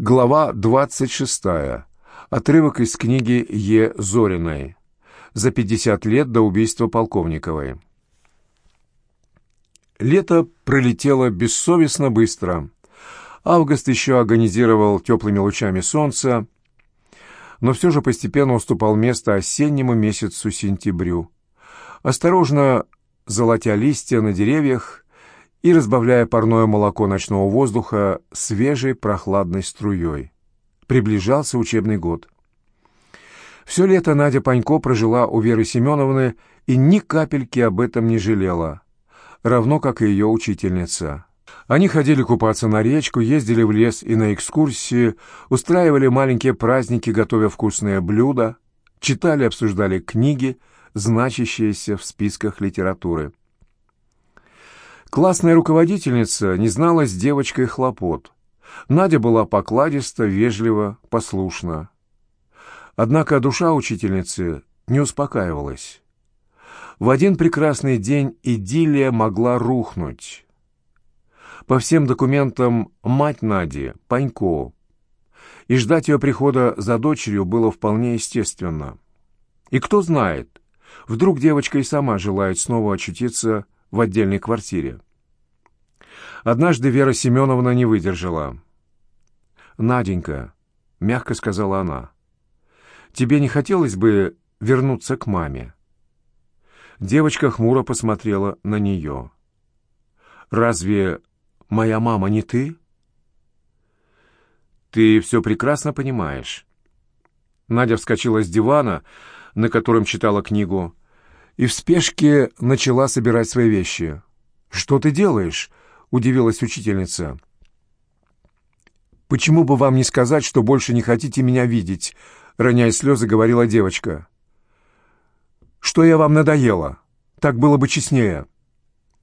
Глава 26. Отрывок из книги Е. Зориной. За 50 лет до убийства Полковниковой. Лето пролетело бессовестно быстро. Август еще агонизировал теплыми лучами солнца, но все же постепенно уступал место осеннему месяцу сентябрю. Осторожно золотя листья на деревьях, и разбавляя парное молоко ночного воздуха свежей прохладной струей. Приближался учебный год. Все лето Надя Панько прожила у Веры Семеновны и ни капельки об этом не жалела, равно как и ее учительница. Они ходили купаться на речку, ездили в лес и на экскурсии, устраивали маленькие праздники, готовя вкусные блюда, читали, обсуждали книги, значащиеся в списках литературы. Классная руководительница не знала с девочкой хлопот. Надя была покладиста, вежлива, послушна. Однако душа учительницы не успокаивалась. В один прекрасный день идиллия могла рухнуть. По всем документам мать Нади, Панько, и ждать ее прихода за дочерью было вполне естественно. И кто знает, вдруг девочка и сама желает снова очутиться в отдельной квартире. Однажды Вера Семеновна не выдержала. «Наденька», — мягко сказала она, — «тебе не хотелось бы вернуться к маме?» Девочка хмуро посмотрела на нее. «Разве моя мама не ты?» «Ты все прекрасно понимаешь». Надя вскочила с дивана, на котором читала книгу, и в спешке начала собирать свои вещи. «Что ты делаешь?» — удивилась учительница. «Почему бы вам не сказать, что больше не хотите меня видеть?» — роняя слезы, говорила девочка. «Что я вам надоела? Так было бы честнее».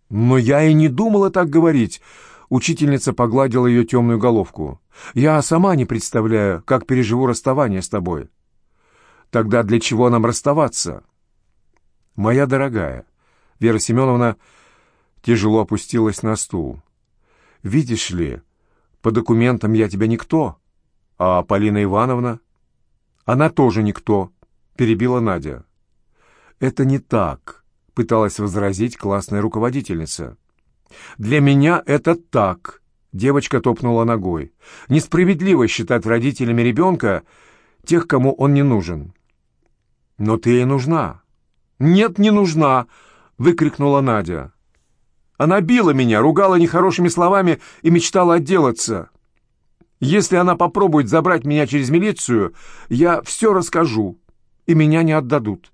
«Но я и не думала так говорить», — учительница погладила ее темную головку. «Я сама не представляю, как переживу расставание с тобой». «Тогда для чего нам расставаться?» «Моя дорогая», — Вера Семеновна тяжело опустилась на стул. «Видишь ли, по документам я тебя никто, а Полина Ивановна...» «Она тоже никто», — перебила Надя. «Это не так», — пыталась возразить классная руководительница. «Для меня это так», — девочка топнула ногой. «Несправедливо считать родителями ребенка тех, кому он не нужен». «Но ты ей нужна». «Нет, не нужна!» — выкрикнула Надя. «Она била меня, ругала нехорошими словами и мечтала отделаться. Если она попробует забрать меня через милицию, я все расскажу, и меня не отдадут».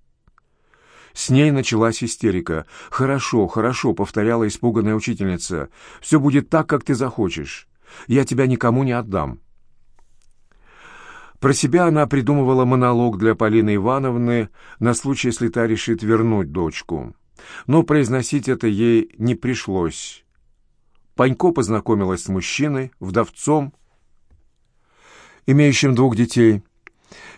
С ней началась истерика. «Хорошо, хорошо», — повторяла испуганная учительница. «Все будет так, как ты захочешь. Я тебя никому не отдам». Про себя она придумывала монолог для Полины Ивановны на случай, если та решит вернуть дочку. Но произносить это ей не пришлось. Панько познакомилась с мужчиной, вдовцом, имеющим двух детей,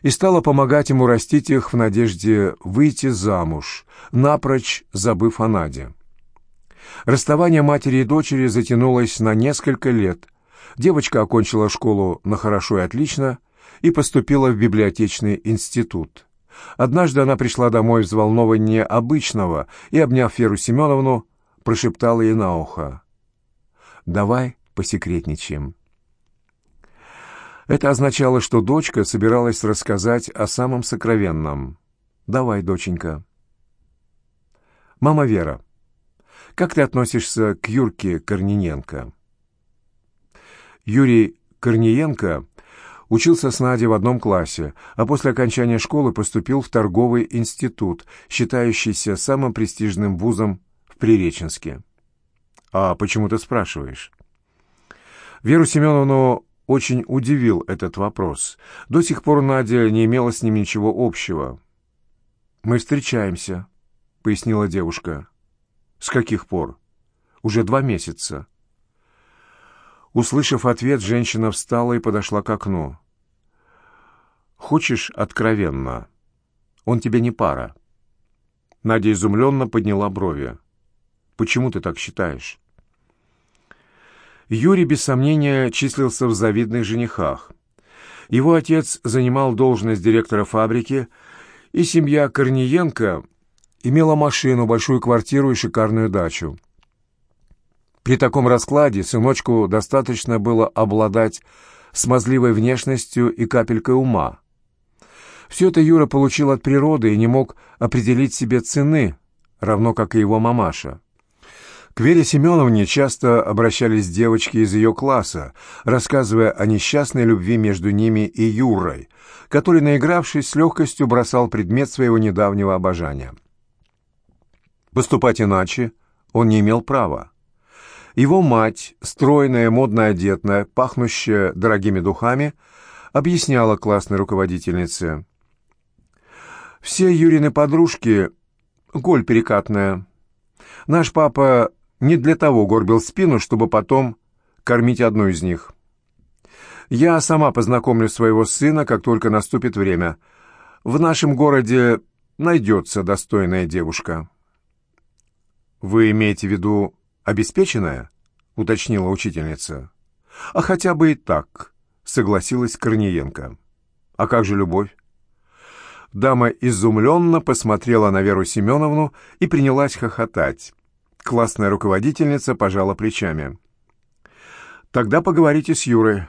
и стала помогать ему растить их в надежде выйти замуж, напрочь забыв о Наде. Расставание матери и дочери затянулось на несколько лет. Девочка окончила школу на хорошо и отлично – и поступила в библиотечный институт. Однажды она пришла домой взволнованнее обычного и, обняв Веру Семеновну, прошептала ей на ухо. «Давай посекретничаем». Это означало, что дочка собиралась рассказать о самом сокровенном. «Давай, доченька». «Мама Вера, как ты относишься к Юрке Корниенко?» Юрий Корниенко Учился с Надей в одном классе, а после окончания школы поступил в торговый институт, считающийся самым престижным вузом в Приреченске. «А почему ты спрашиваешь?» Веру Семеновну очень удивил этот вопрос. До сих пор Надя не имела с ним ничего общего. «Мы встречаемся», — пояснила девушка. «С каких пор?» «Уже два месяца». Услышав ответ, женщина встала и подошла к окну. «Хочешь откровенно? Он тебе не пара». Надя изумленно подняла брови. «Почему ты так считаешь?» Юрий, без сомнения, числился в завидных женихах. Его отец занимал должность директора фабрики, и семья Корниенко имела машину, большую квартиру и шикарную дачу. При таком раскладе сыночку достаточно было обладать смазливой внешностью и капелькой ума. Все это Юра получил от природы и не мог определить себе цены, равно как и его мамаша. К Вере Семеновне часто обращались девочки из ее класса, рассказывая о несчастной любви между ними и Юрой, который, наигравшись с легкостью, бросал предмет своего недавнего обожания. Поступать иначе он не имел права. Его мать, стройная, модно одетная, пахнущая дорогими духами, объясняла классной руководительнице. «Все Юрины подружки — голь перекатная. Наш папа не для того горбил спину, чтобы потом кормить одну из них. Я сама познакомлю своего сына, как только наступит время. В нашем городе найдется достойная девушка». «Вы имеете в виду обеспеченная?» — уточнила учительница. «А хотя бы и так», — согласилась Корниенко. «А как же любовь?» Дама изумленно посмотрела на Веру Семеновну и принялась хохотать. Классная руководительница пожала плечами. «Тогда поговорите с Юрой.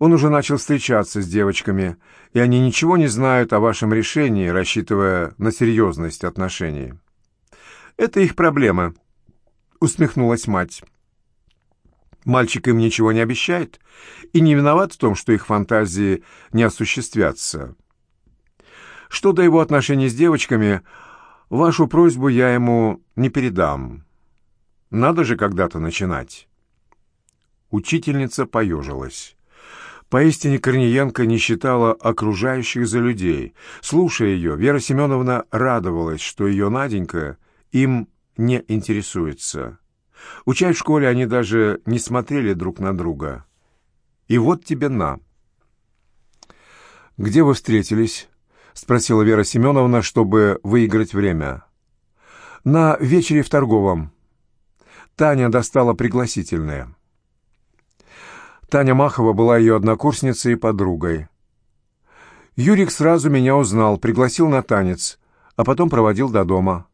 Он уже начал встречаться с девочками, и они ничего не знают о вашем решении, рассчитывая на серьезность отношений». «Это их проблема», — усмехнулась мать. «Мальчик им ничего не обещает и не виноват в том, что их фантазии не осуществятся. Что до его отношений с девочками, вашу просьбу я ему не передам». Надо же когда-то начинать. Учительница поежилась. Поистине Корниенко не считала окружающих за людей. Слушая ее, Вера Семеновна радовалась, что ее Наденька им не интересуется. Учась в школе, они даже не смотрели друг на друга. И вот тебе на. «Где вы встретились?» — спросила Вера Семеновна, чтобы выиграть время. «На вечере в торговом», Таня достала пригласительное. Таня Махова была ее однокурсницей и подругой. Юрик сразу меня узнал, пригласил на танец, а потом проводил до дома.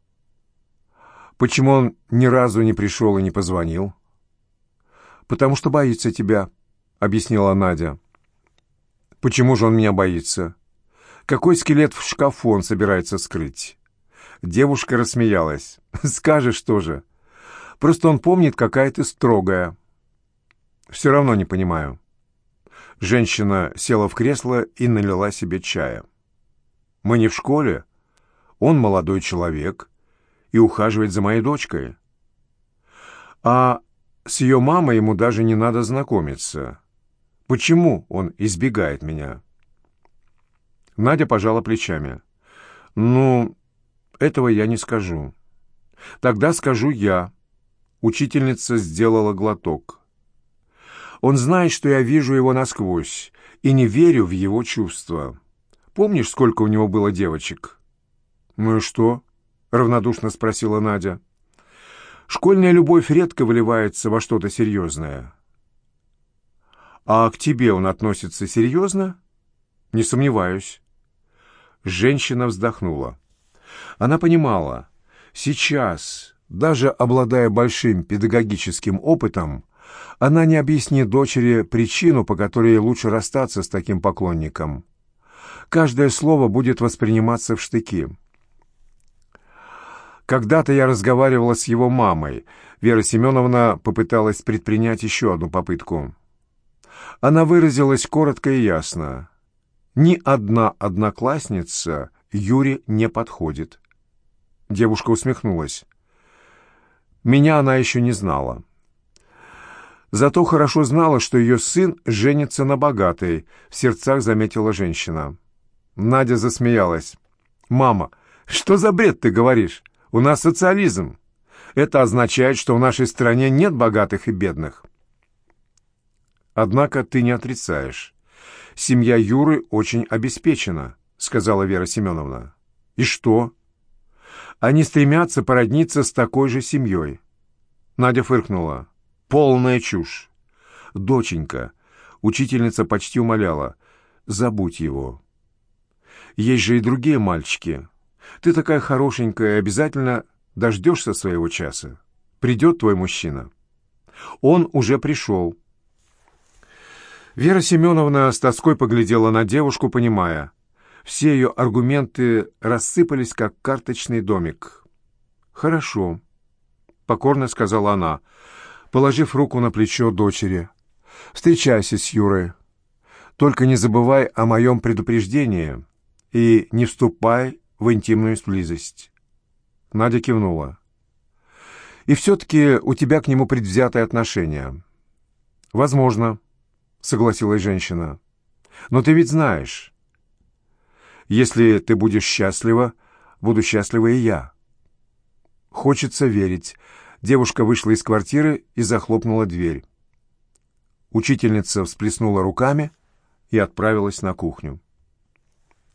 Почему он ни разу не пришел и не позвонил? «Потому что боится тебя», — объяснила Надя. «Почему же он меня боится? Какой скелет в шкафу он собирается скрыть?» Девушка рассмеялась. «Скажешь тоже. Просто он помнит, какая ты строгая. Все равно не понимаю. Женщина села в кресло и налила себе чая. Мы не в школе. Он молодой человек и ухаживает за моей дочкой. А с ее мамой ему даже не надо знакомиться. Почему он избегает меня? Надя пожала плечами. «Ну, этого я не скажу. Тогда скажу я. Учительница сделала глоток. Он знает, что я вижу его насквозь, и не верю в его чувства. Помнишь, сколько у него было девочек? Ну и что? равнодушно спросила Надя. Школьная любовь редко выливается во что-то серьезное. А к тебе он относится серьезно? Не сомневаюсь. Женщина вздохнула. Она понимала, сейчас даже обладая большим педагогическим опытом, она не объяснит дочери причину, по которой лучше расстаться с таким поклонником. Каждое слово будет восприниматься в штыки. Когда-то я разговаривала с его мамой. Вера Семеновна попыталась предпринять еще одну попытку. Она выразилась коротко и ясно. Ни одна одноклассница Юре не подходит. Девушка усмехнулась. Меня она еще не знала. Зато хорошо знала, что ее сын женится на богатой, в сердцах заметила женщина. Надя засмеялась. «Мама, что за бред ты говоришь? У нас социализм. Это означает, что в нашей стране нет богатых и бедных». «Однако ты не отрицаешь. Семья Юры очень обеспечена», — сказала Вера Семеновна. «И что?» Они стремятся породниться с такой же семьей. Надя фыркнула. Полная чушь. «Доченька», учительница почти умоляла, «забудь его». Есть же и другие мальчики. Ты такая хорошенькая, обязательно дождешься своего часа. Придет твой мужчина. Он уже пришел. Вера Семеновна с тоской поглядела на девушку, понимая. Все ее аргументы рассыпались, как карточный домик. «Хорошо», — покорно сказала она, положив руку на плечо дочери. «Встречайся с Юрой. Только не забывай о моем предупреждении и не вступай в интимную близость». Надя кивнула. «И все-таки у тебя к нему предвзятое отношение». «Возможно», — согласилась женщина. «Но ты ведь знаешь, если ты будешь счастлива, буду счастлива и я». Хочется верить. Девушка вышла из квартиры и захлопнула дверь. Учительница всплеснула руками и отправилась на кухню.